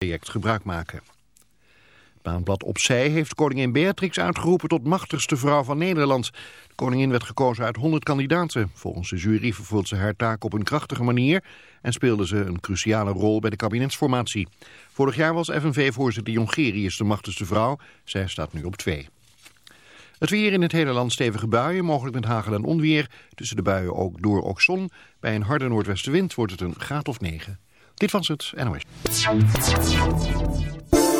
project gebruik maken. Het maandblad Opzij heeft koningin Beatrix uitgeroepen tot machtigste vrouw van Nederland. De koningin werd gekozen uit 100 kandidaten. Volgens de jury vervult ze haar taak op een krachtige manier... en speelde ze een cruciale rol bij de kabinetsformatie. Vorig jaar was FNV-voorzitter Jongerius de machtigste vrouw. Zij staat nu op twee. Het weer in het hele land stevige buien, mogelijk met hagel en onweer. Tussen de buien ook door ook zon. Bij een harde noordwestenwind wordt het een graad of 9. Dit was het NOS.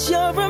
cause you're a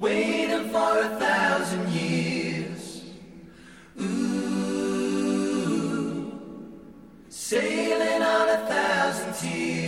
waiting for a thousand years. Ooh, sailing on a thousand tears.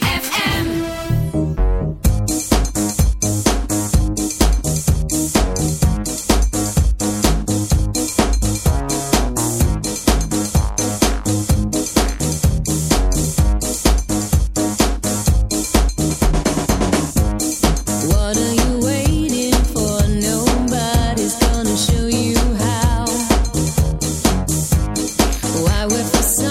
I would for some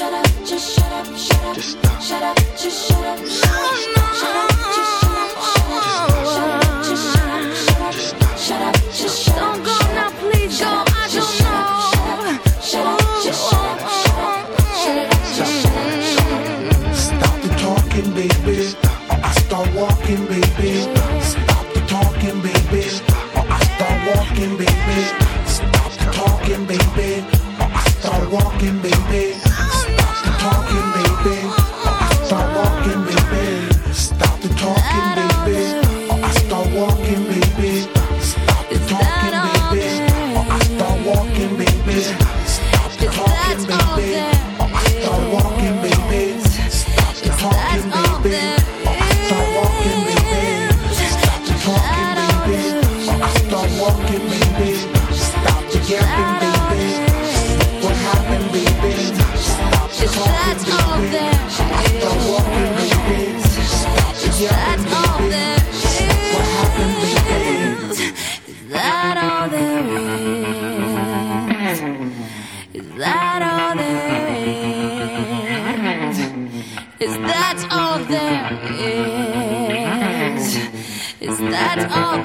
Shut up, just shut up, shut up. Just stop. Shut up, just shut up, shut up. Shut up, just shut up, shut up. Just shut shut up. Just shut up. Don't go now, please go. I don't know. Shut up, just shut up, shut up. Shut it up, just shut up, shut up. Stop the talking, baby. Or I start walking, baby. Stop the talking, baby. Or I start walking, baby. Stop the talking, baby. Or I start walking, baby.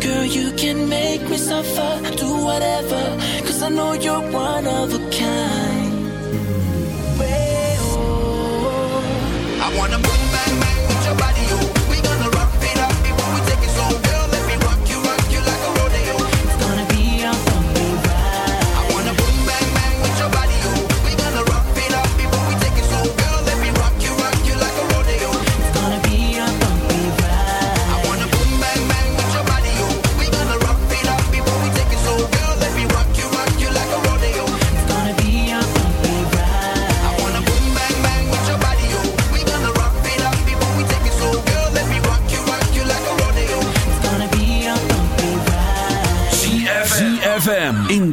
Girl, you can make me suffer, do whatever, cause I know you're one of a kind.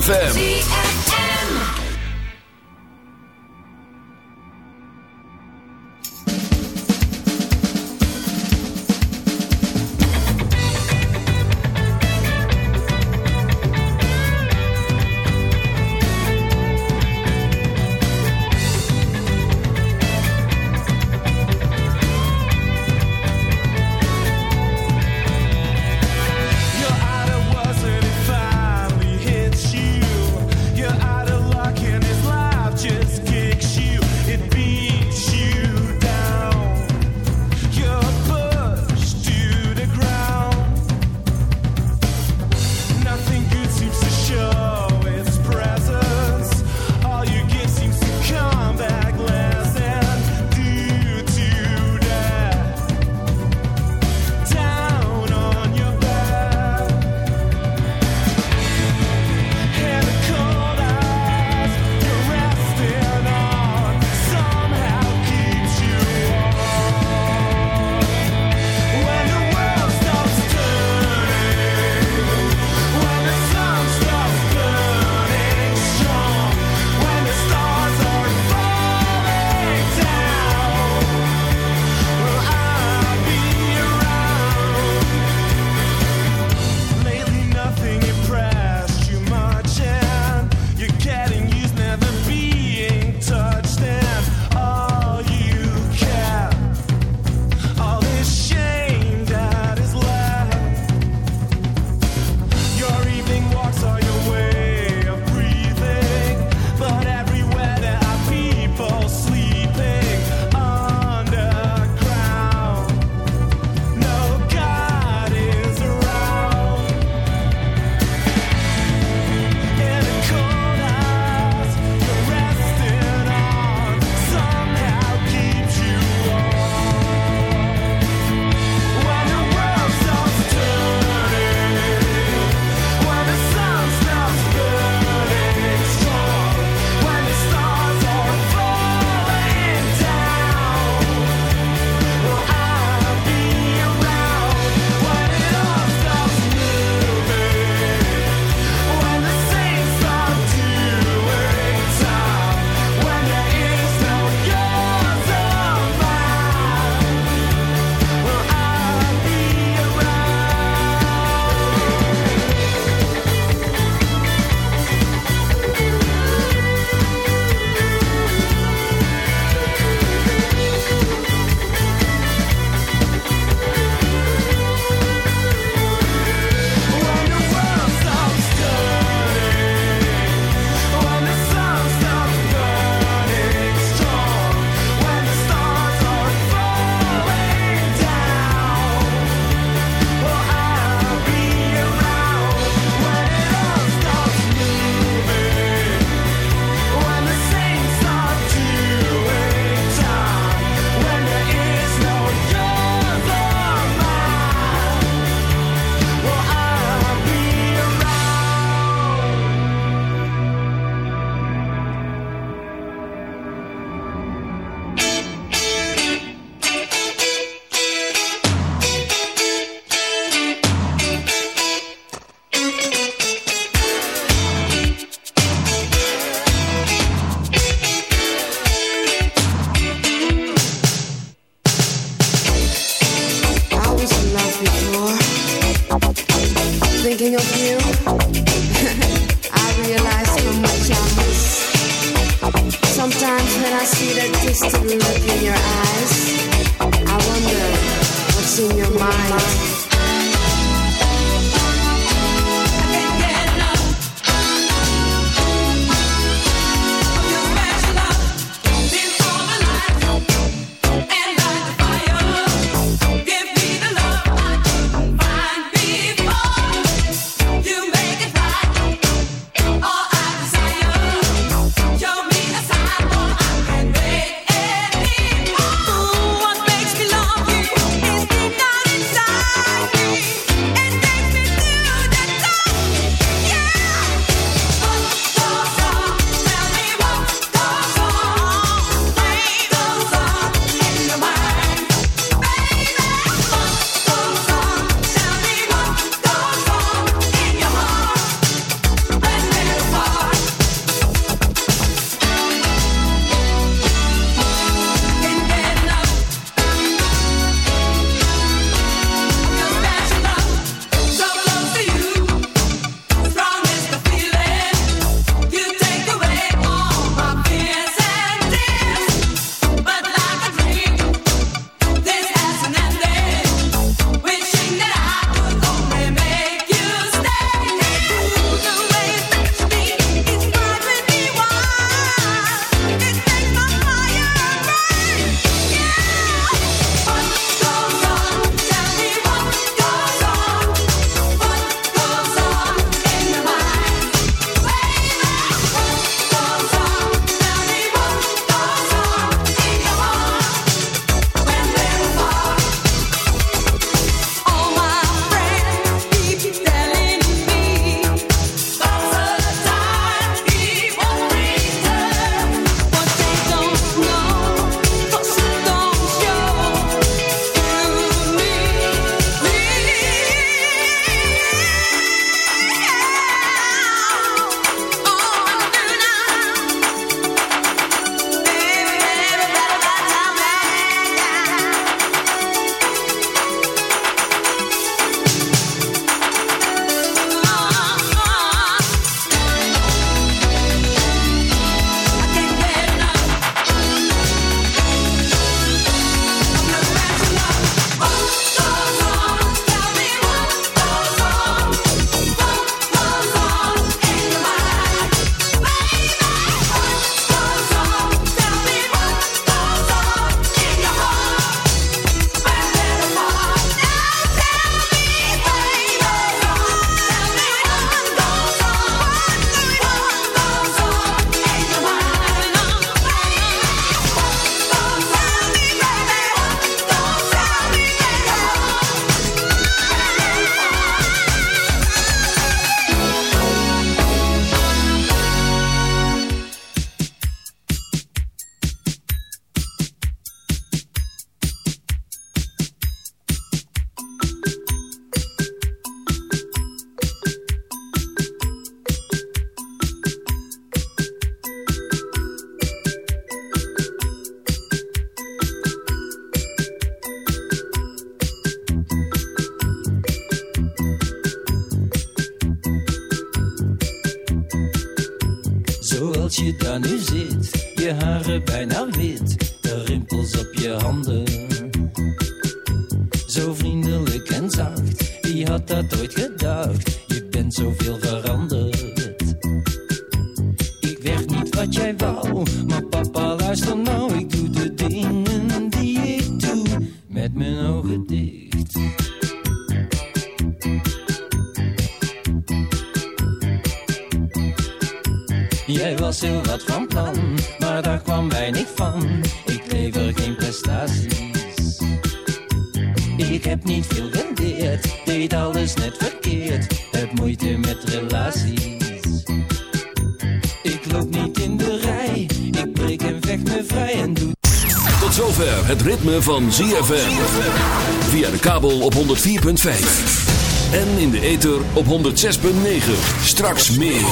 ZFM. Was heel wat van plan, maar daar kwam weinig van. Ik lever geen prestaties. Ik heb niet veel geleerd, deed alles net verkeerd. Heb moeite met relaties. Ik loop niet in de rij, ik breek en vecht me vrij en doe. Tot zover het ritme van ZFM. Via de kabel op 104.5. En in de ether op 106.9. Straks meer.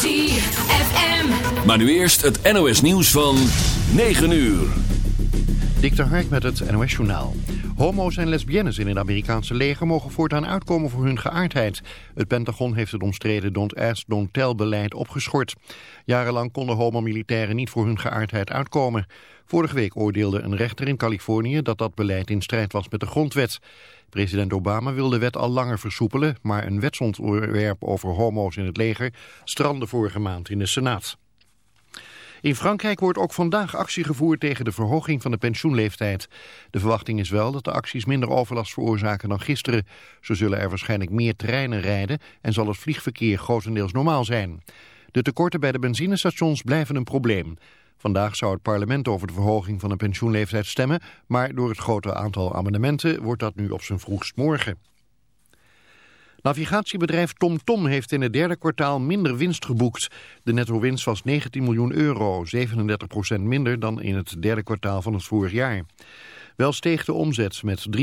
ZFM. Maar nu eerst het NOS nieuws van 9 uur. Dik de Hark met het NOS Journaal. Homo's en lesbiennes in het Amerikaanse leger mogen voortaan uitkomen voor hun geaardheid. Het Pentagon heeft het omstreden Don't Ask, Don't Tell beleid opgeschort. Jarenlang konden homomilitairen niet voor hun geaardheid uitkomen. Vorige week oordeelde een rechter in Californië dat dat beleid in strijd was met de grondwet. President Obama wil de wet al langer versoepelen, maar een wetsontwerp over homo's in het leger strandde vorige maand in de Senaat. In Frankrijk wordt ook vandaag actie gevoerd tegen de verhoging van de pensioenleeftijd. De verwachting is wel dat de acties minder overlast veroorzaken dan gisteren. Zo zullen er waarschijnlijk meer treinen rijden en zal het vliegverkeer grotendeels normaal zijn. De tekorten bij de benzinestations blijven een probleem. Vandaag zou het parlement over de verhoging van de pensioenleeftijd stemmen, maar door het grote aantal amendementen wordt dat nu op zijn vroegst morgen. Navigatiebedrijf TomTom heeft in het derde kwartaal minder winst geboekt. De netto-winst was 19 miljoen euro, 37% minder dan in het derde kwartaal van het vorig jaar. Wel steeg de omzet met 3%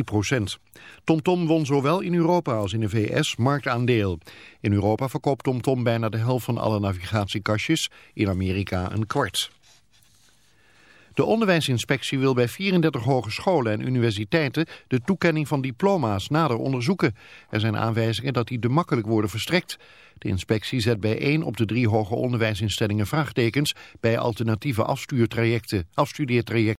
TomTom won zowel in Europa als in de VS marktaandeel. In Europa verkoopt TomTom bijna de helft van alle navigatiekastjes, in Amerika een kwart. De onderwijsinspectie wil bij 34 hogescholen en universiteiten de toekenning van diploma's nader onderzoeken. Er zijn aanwijzingen dat die te makkelijk worden verstrekt. De inspectie zet bij één op de drie hoger onderwijsinstellingen vraagtekens bij alternatieve afstuurtrajecten, afstudeertrajecten.